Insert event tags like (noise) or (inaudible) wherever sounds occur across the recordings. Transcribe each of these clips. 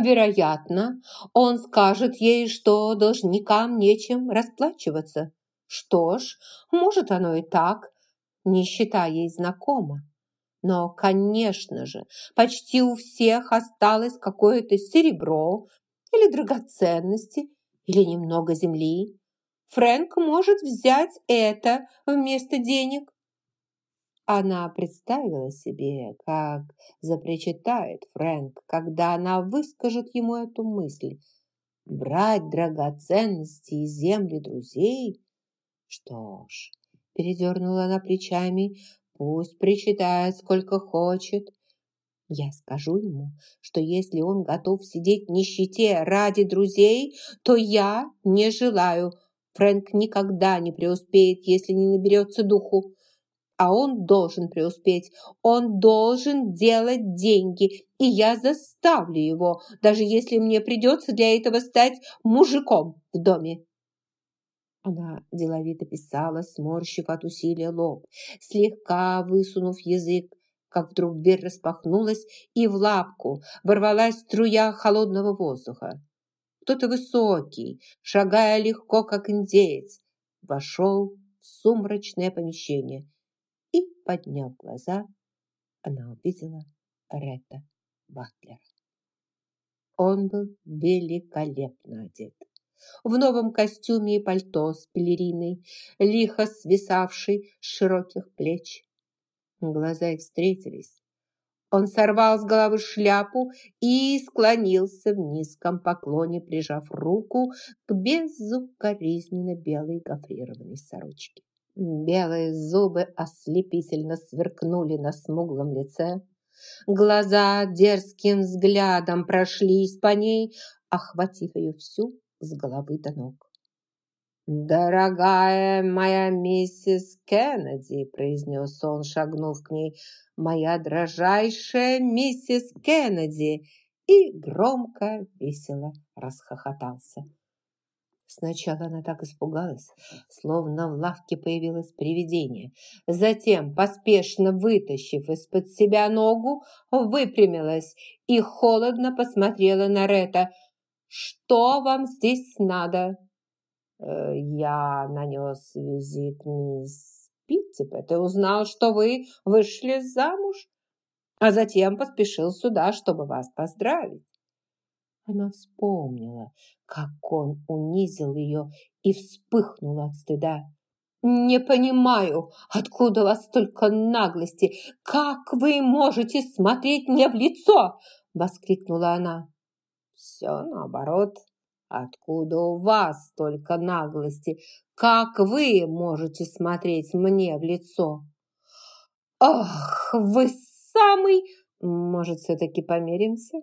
Вероятно, он скажет ей, что должникам нечем расплачиваться. Что ж, может оно и так, нищета ей знакома. Но, конечно же, почти у всех осталось какое-то серебро или драгоценности, или немного земли. Фрэнк может взять это вместо денег. Она представила себе, как запричитает Фрэнк, когда она выскажет ему эту мысль. Брать драгоценности и земли друзей? Что ж, передернула она плечами, пусть причитает сколько хочет. Я скажу ему, что если он готов сидеть в нищете ради друзей, то я не желаю. Фрэнк никогда не преуспеет, если не наберется духу а он должен преуспеть. Он должен делать деньги, и я заставлю его, даже если мне придется для этого стать мужиком в доме. Она деловито писала, сморщив от усилия лоб, слегка высунув язык, как вдруг дверь распахнулась, и в лапку ворвалась струя холодного воздуха. Кто-то высокий, шагая легко, как индеец, вошел в сумрачное помещение подняв глаза, она увидела Ретта Батлера. Он был великолепно одет. В новом костюме и пальто с пелериной, лихо свисавший с широких плеч. Глаза их встретились. Он сорвал с головы шляпу и склонился в низком поклоне, прижав руку к безукоризненно белой гофрированной сорочке. Белые зубы ослепительно сверкнули на смуглом лице. Глаза дерзким взглядом прошлись по ней, охватив ее всю с головы до ног. «Дорогая моя миссис Кеннеди», – произнес он, шагнув к ней, – «моя дрожайшая миссис Кеннеди», и громко, весело расхохотался. Сначала она так испугалась, словно в лавке появилось привидение. Затем, поспешно вытащив из-под себя ногу, выпрямилась и холодно посмотрела на Рета. «Что вам здесь надо?» «Э, «Я нанес визит мисс Питтипет и узнал, что вы вышли замуж, а затем поспешил сюда, чтобы вас поздравить». Она вспомнила, как он унизил ее и вспыхнула от стыда. «Не понимаю, откуда у вас столько наглости? Как вы можете смотреть мне в лицо?» Воскликнула она. «Все наоборот. Откуда у вас столько наглости? Как вы можете смотреть мне в лицо?» «Ах, вы самый...» «Может, все-таки помиримся?»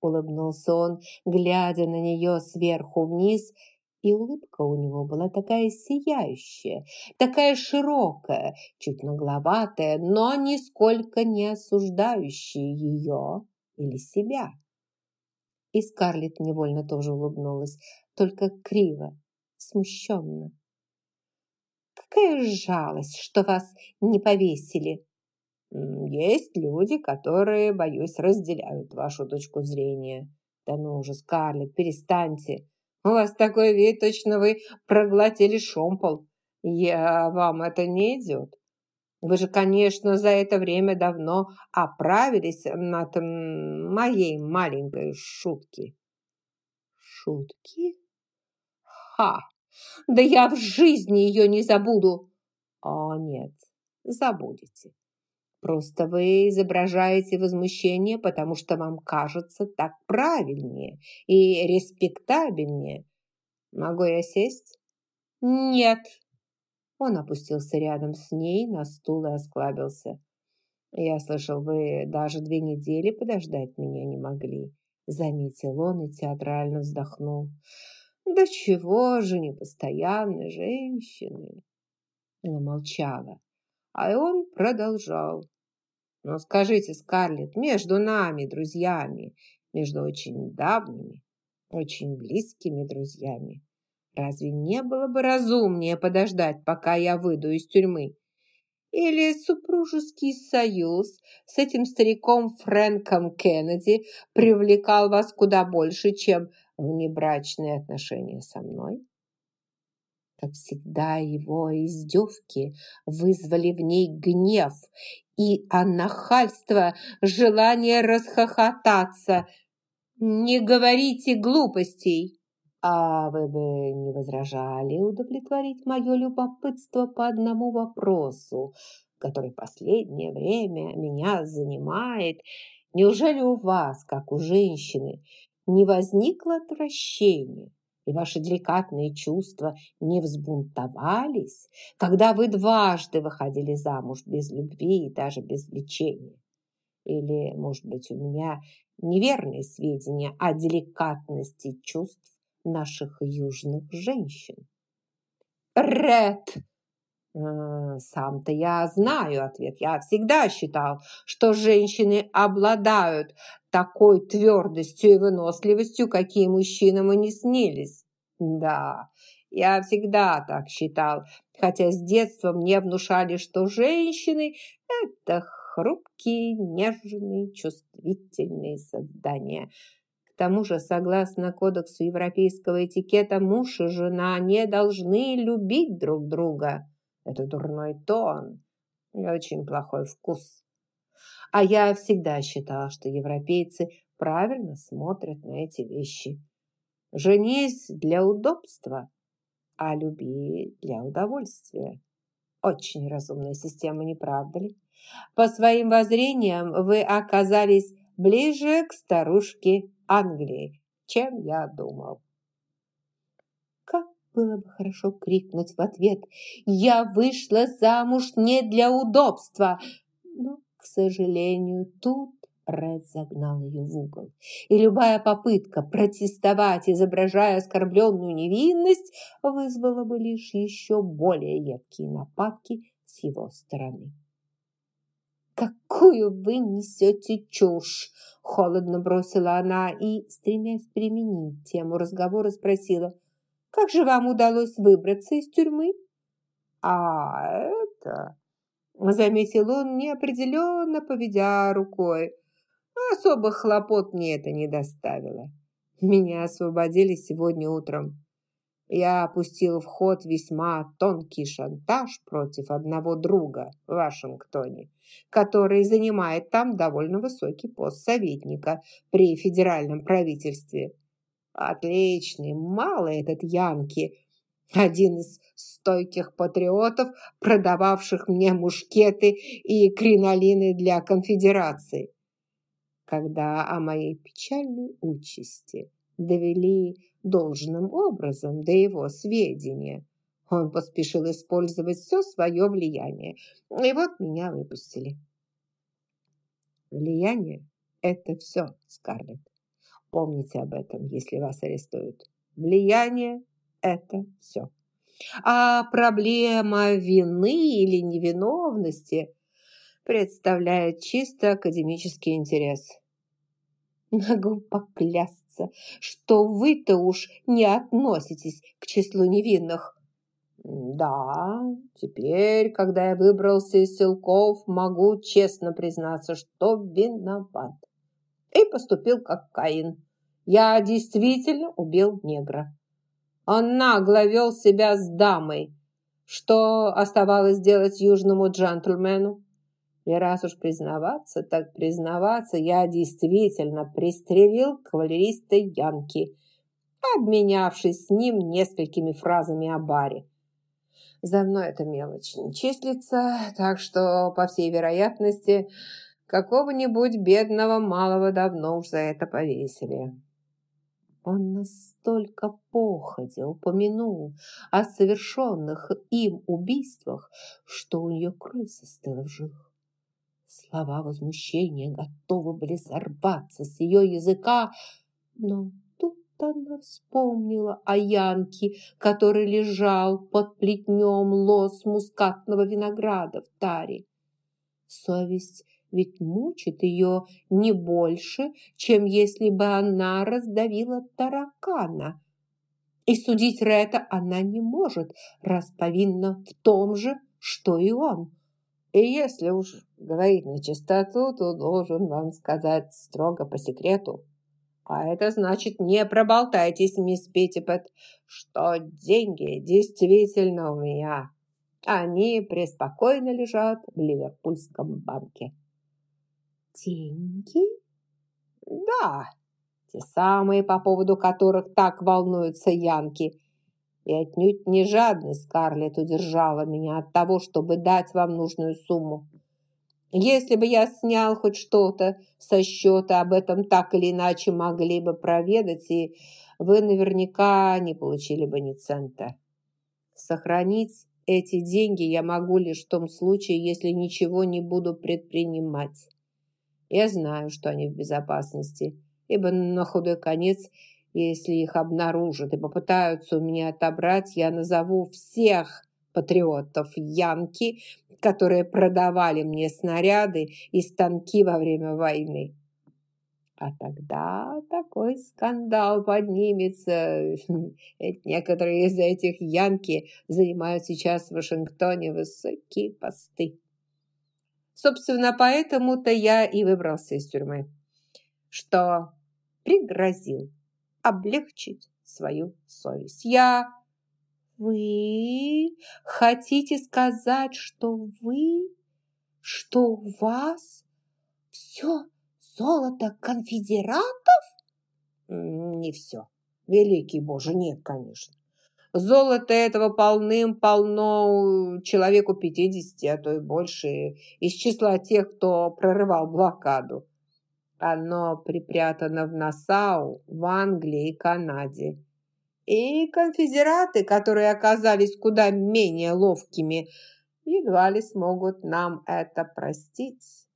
Улыбнулся он, глядя на нее сверху вниз, и улыбка у него была такая сияющая, такая широкая, чуть нагловатая, но нисколько не осуждающая ее или себя. И Скарлетт невольно тоже улыбнулась, только криво, смущенно. «Какая жалость, что вас не повесили!» Есть люди, которые, боюсь, разделяют вашу точку зрения. Да ну уже, Скарлетт, перестаньте. У вас такой вид, точно вы проглотили шомпол. Я вам это не идет. Вы же, конечно, за это время давно оправились от моей маленькой шутки. Шутки? Ха! Да я в жизни ее не забуду. О, нет, забудете. Просто вы изображаете возмущение, потому что вам кажется так правильнее и респектабельнее. Могу я сесть? Нет. Он опустился рядом с ней на стул и осклабился. Я слышал, вы даже две недели подождать меня не могли. Заметил он и театрально вздохнул. Да чего же непостоянной женщины? Она молчала. А он продолжал. «Ну скажите, Скарлетт, между нами, друзьями, между очень давними, очень близкими друзьями, разве не было бы разумнее подождать, пока я выйду из тюрьмы? Или супружеский союз с этим стариком Фрэнком Кеннеди привлекал вас куда больше, чем внебрачные отношения со мной? Как всегда, его издевки вызвали в ней гнев и а нахальство, желание расхохотаться. «Не говорите глупостей!» «А вы бы не возражали удовлетворить мое любопытство по одному вопросу, который последнее время меня занимает? Неужели у вас, как у женщины, не возникло отвращения?» И ваши деликатные чувства не взбунтовались, когда вы дважды выходили замуж без любви и даже без лечения? Или, может быть, у меня неверные сведения о деликатности чувств наших южных женщин? Ред! Э, сам-то я знаю ответ. Я всегда считал, что женщины обладают такой твердостью и выносливостью, какие мужчинам и не снились. Да, я всегда так считал, хотя с детства мне внушали, что женщины – это хрупкие, нежные, чувствительные создания. К тому же, согласно кодексу европейского этикета, муж и жена не должны любить друг друга. Это дурной тон и очень плохой вкус. А я всегда считала, что европейцы правильно смотрят на эти вещи. Женись для удобства, а люби для удовольствия. Очень разумная система, не правда ли? По своим воззрениям вы оказались ближе к старушке Англии, чем я думал. Как было бы хорошо крикнуть в ответ «Я вышла замуж не для удобства!» Но, к сожалению, тут Ред загнал ее в угол. И любая попытка протестовать, изображая оскорбленную невинность, вызвала бы лишь еще более едкие нападки с его стороны. «Какую вы несете чушь!» – холодно бросила она и, стремясь применить тему разговора, спросила, «Как же вам удалось выбраться из тюрьмы?» «А это...» – заметил он, неопределенно поведя рукой. Особых хлопот мне это не доставило. Меня освободили сегодня утром. Я опустил в ход весьма тонкий шантаж против одного друга в Вашингтоне, который занимает там довольно высокий пост советника при федеральном правительстве. Отличный, малый этот Янки, один из стойких патриотов, продававших мне мушкеты и кринолины для конфедерации когда о моей печальной участи довели должным образом до его сведения. Он поспешил использовать все свое влияние, и вот меня выпустили. Влияние – это все, Скарлетт. Помните об этом, если вас арестуют. Влияние – это все. А проблема вины или невиновности представляет чисто академический интерес. Могу поклясться, что вы-то уж не относитесь к числу невинных. Да, теперь, когда я выбрался из селков, могу честно признаться, что виноват. И поступил как Каин. Я действительно убил негра. Он нагло вел себя с дамой. Что оставалось делать южному джентльмену? И раз уж признаваться, так признаваться, я действительно пристрелил кавалериста Янки, обменявшись с ним несколькими фразами о баре. За мной эта мелочь не числится, так что, по всей вероятности, какого-нибудь бедного малого давно уж за это повесили. Он настолько походя упомянул о совершенных им убийствах, что у нее кровь застыла в жилах. Слова возмущения готовы были сорваться с ее языка, но тут она вспомнила о Янке, который лежал под плетнем лос мускатного винограда в таре. Совесть ведь мучит ее не больше, чем если бы она раздавила таракана. И судить Рета она не может, раз повинна в том же, что и он. И если уж говорить на чистоту, то должен вам сказать строго по секрету. А это значит, не проболтайтесь, мисс Питтипет, что деньги действительно у меня. Они преспокойно лежат в Ливерпульском банке. Деньги? Да, те самые, по поводу которых так волнуются янки – и отнюдь не жадность Скарлетт удержала меня от того, чтобы дать вам нужную сумму. Если бы я снял хоть что-то со счета, об этом так или иначе могли бы проведать, и вы наверняка не получили бы ни цента. Сохранить эти деньги я могу лишь в том случае, если ничего не буду предпринимать. Я знаю, что они в безопасности, ибо на худой конец если их обнаружат и попытаются у меня отобрать, я назову всех патриотов Янки, которые продавали мне снаряды и станки во время войны. А тогда такой скандал поднимется. (laughs) Некоторые из этих янки занимают сейчас в Вашингтоне высокие посты. Собственно, поэтому-то я и выбрался из тюрьмы, что пригрозил облегчить свою совесть. Я... Вы хотите сказать, что вы... Что у вас все золото конфедератов? Не все. Великий Боже, нет, конечно. Золото этого полным-полно человеку 50, а то и больше, из числа тех, кто прорывал блокаду. Оно припрятано в Нассау, в Англии и Канаде. И конфедераты, которые оказались куда менее ловкими, едва ли смогут нам это простить.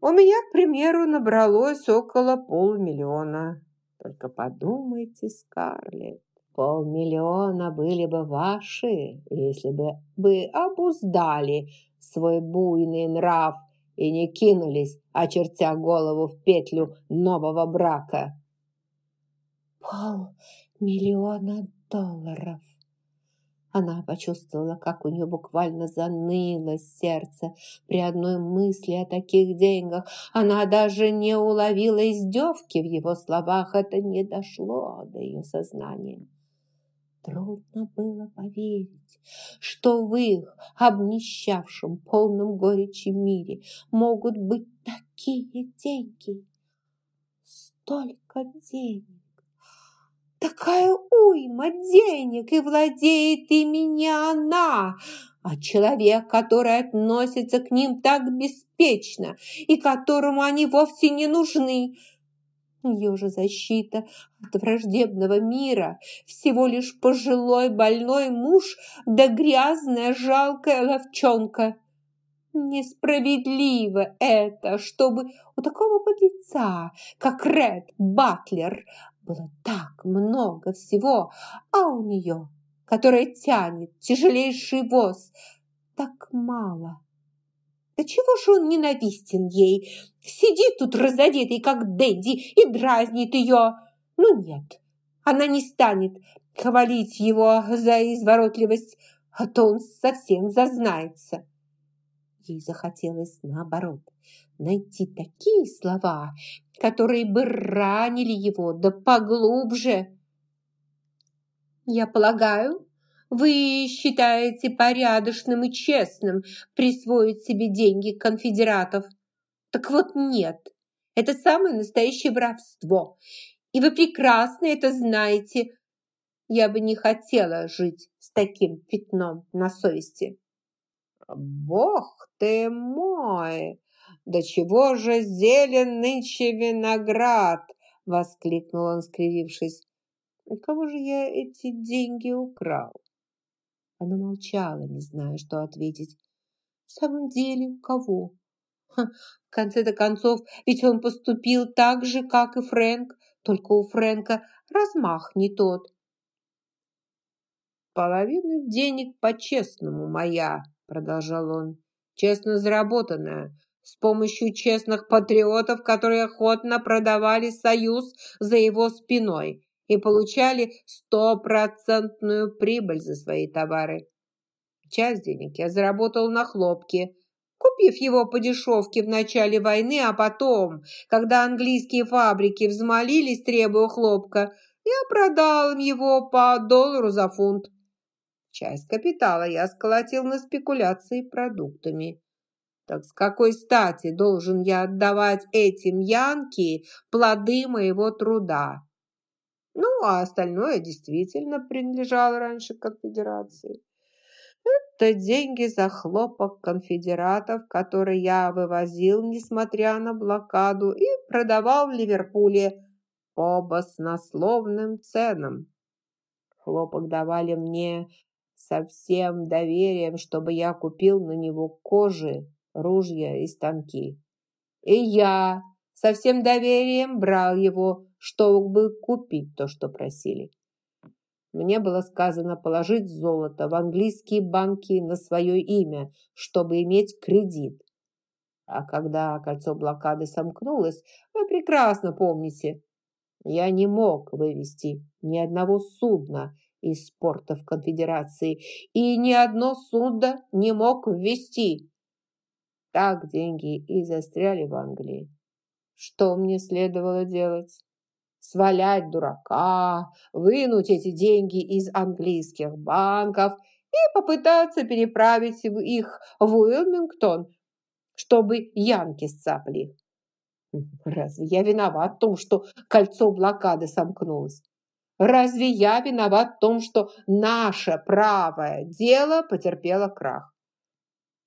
У меня, к примеру, набралось около полмиллиона. Только подумайте, Скарлетт, полмиллиона были бы ваши, если бы вы обуздали свой буйный нрав и не кинулись, очертя голову в петлю нового брака. Полмиллиона долларов. Она почувствовала, как у нее буквально заныло сердце при одной мысли о таких деньгах. Она даже не уловила издевки в его словах. Это не дошло до ее сознания. Трудно было поверить, что в их обнищавшем, полном горечи мире могут быть такие деньги. Столько денег, такая уйма денег, и владеет ими не она, а человек, который относится к ним так беспечно и которому они вовсе не нужны – ее же защита от враждебного мира всего лишь пожилой больной муж да грязная жалкая ловчонка. Несправедливо это, чтобы у такого подлеца, как Ред Батлер, было так много всего, а у нее, которая тянет тяжелейший воз, так мало. Да чего же он ненавистен ей? Сидит тут разодетый, как Дэдди, и дразнит ее. Ну нет, она не станет хвалить его за изворотливость, а то он совсем зазнается. Ей захотелось, наоборот, найти такие слова, которые бы ранили его, да поглубже. «Я полагаю, вы считаете порядочным и честным присвоить себе деньги конфедератов? Так вот нет, это самое настоящее воровство. И вы прекрасно это знаете. Я бы не хотела жить с таким пятном на совести. Бог ты мой! Да чего же зелен нынче виноград! Воскликнул он, скривившись. У кого же я эти деньги украл? Она молчала, не зная, что ответить. В самом деле, у кого? В конце-то концов, ведь он поступил так же, как и Фрэнк, только у Фрэнка размах не тот. «Половина денег по-честному моя», — продолжал он, «честно заработанная, с помощью честных патриотов, которые охотно продавали союз за его спиной и получали стопроцентную прибыль за свои товары. Часть денег я заработал на хлопке, купив его по дешевке в начале войны, а потом, когда английские фабрики взмолились, требуя хлопка, я продал им его по доллару за фунт. Часть капитала я сколотил на спекуляции продуктами. Так с какой стати должен я отдавать этим янки плоды моего труда? Ну, а остальное действительно принадлежало раньше конфедерации. Это деньги за хлопок конфедератов, которые я вывозил, несмотря на блокаду, и продавал в Ливерпуле по баснословным ценам. Хлопок давали мне со всем доверием, чтобы я купил на него кожи, ружья и станки. И я со всем доверием брал его, чтобы купить то, что просили. Мне было сказано положить золото в английские банки на свое имя, чтобы иметь кредит. А когда кольцо блокады сомкнулось, вы прекрасно помните, я не мог вывести ни одного судна из портов конфедерации, и ни одно судно не мог ввести. Так деньги и застряли в Англии. Что мне следовало делать? Свалять дурака, вынуть эти деньги из английских банков и попытаться переправить их в Уилмингтон, чтобы янки сцапли. Разве я виноват в том, что кольцо блокады сомкнулось? Разве я виноват в том, что наше правое дело потерпело крах?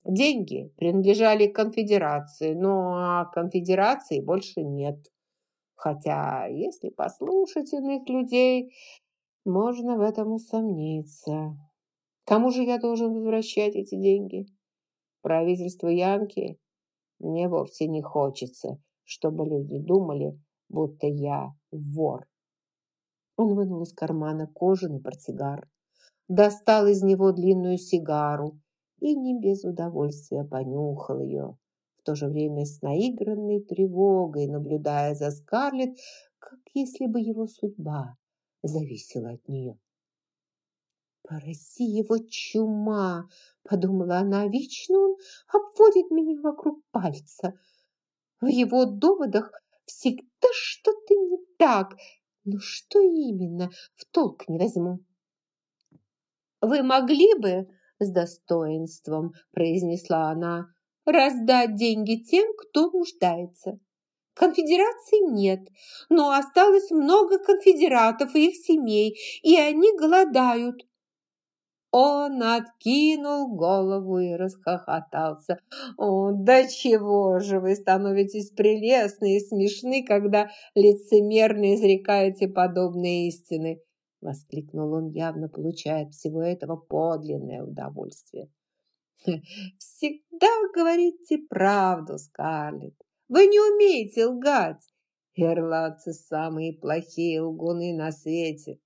Деньги принадлежали конфедерации, но конфедерации больше нет. Хотя, если послушать иных людей, можно в этом усомниться. Кому же я должен возвращать эти деньги? Правительству Янки? Мне вовсе не хочется, чтобы люди думали, будто я вор. Он вынул из кармана кожаный портсигар, достал из него длинную сигару и не без удовольствия понюхал ее то же время с наигранной тревогой, наблюдая за Скарлетт, как если бы его судьба зависела от нее. «Порази его чума!» – подумала она. «Вечно он обводит меня вокруг пальца. В его доводах всегда что-то не так. Но что именно, в толк не возьму». «Вы могли бы...» – с достоинством произнесла она раздать деньги тем, кто нуждается. Конфедерации нет, но осталось много конфедератов и их семей, и они голодают. Он откинул голову и расхохотался. «О, да чего же вы становитесь прелестны и смешны, когда лицемерно изрекаете подобные истины!» Воскликнул он, явно получая от всего этого подлинное удовольствие. (laughs) Всегда говорите правду, Скарлетт. Вы не умеете лгать. Ирландцы самые плохие лгуны на свете.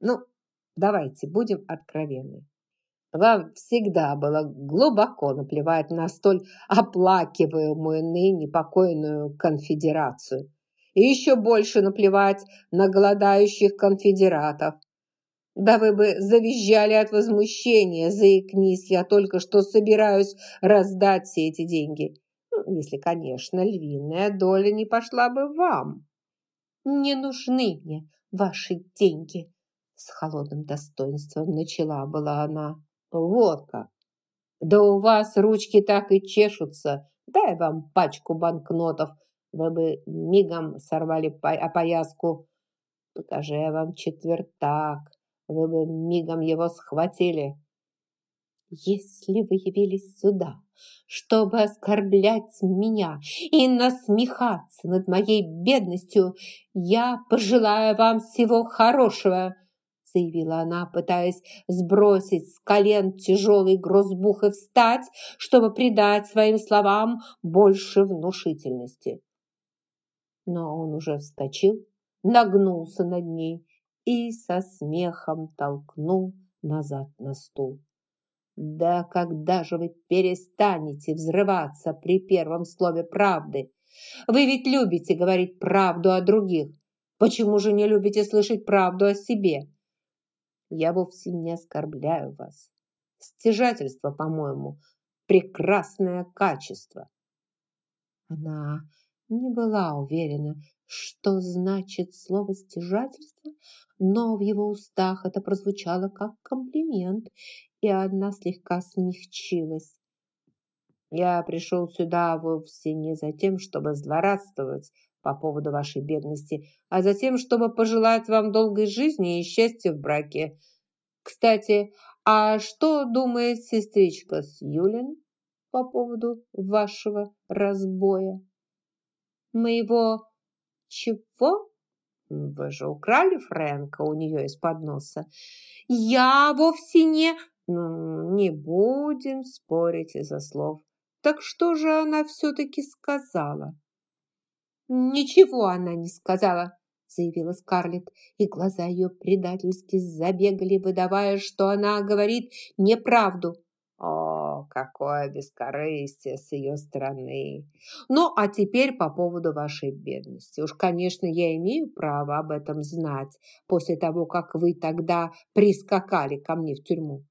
Ну, давайте будем откровенны. Вам всегда было глубоко наплевать на столь оплакиваемую ныне покойную конфедерацию. И еще больше наплевать на голодающих конфедератов. Да вы бы завизжали от возмущения, заикнись, я только что собираюсь раздать все эти деньги. Ну, если, конечно, львиная доля не пошла бы вам. Не нужны мне ваши деньги, с холодным достоинством начала была она. Вот как. Да у вас ручки так и чешутся. Дай вам пачку банкнотов. Вы бы мигом сорвали опояску. Покажи я вам четвертак вы бы мигом его схватили. Если вы явились сюда, чтобы оскорблять меня и насмехаться над моей бедностью, я пожелаю вам всего хорошего, заявила она, пытаясь сбросить с колен тяжелый грузбух и встать, чтобы придать своим словам больше внушительности. Но он уже вскочил, нагнулся над ней и со смехом толкнул назад на стул. «Да когда же вы перестанете взрываться при первом слове правды? Вы ведь любите говорить правду о других. Почему же не любите слышать правду о себе? Я вовсе не оскорбляю вас. Стяжательство, по-моему, прекрасное качество. Она не была уверена, что значит слово «стяжательство», но в его устах это прозвучало как комплимент, и она слегка смягчилась. «Я пришел сюда вовсе не за тем, чтобы злорадствовать по поводу вашей бедности, а за тем, чтобы пожелать вам долгой жизни и счастья в браке. Кстати, а что думает сестричка Сьюлин по поводу вашего разбоя?» «Моего чего?» «Вы же украли Фрэнка у нее из-под носа». «Я вовсе не...» «Ну, не будем спорить из-за слов. Так что же она все-таки сказала?» «Ничего она не сказала», заявила Скарлетт, и глаза ее предательски забегали, выдавая, что она говорит неправду. О, какое бескорыстие с ее стороны! Ну, а теперь по поводу вашей бедности. Уж, конечно, я имею право об этом знать после того, как вы тогда прискакали ко мне в тюрьму.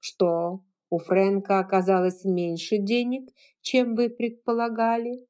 Что, у Фрэнка оказалось меньше денег, чем вы предполагали?